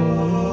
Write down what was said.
Oh.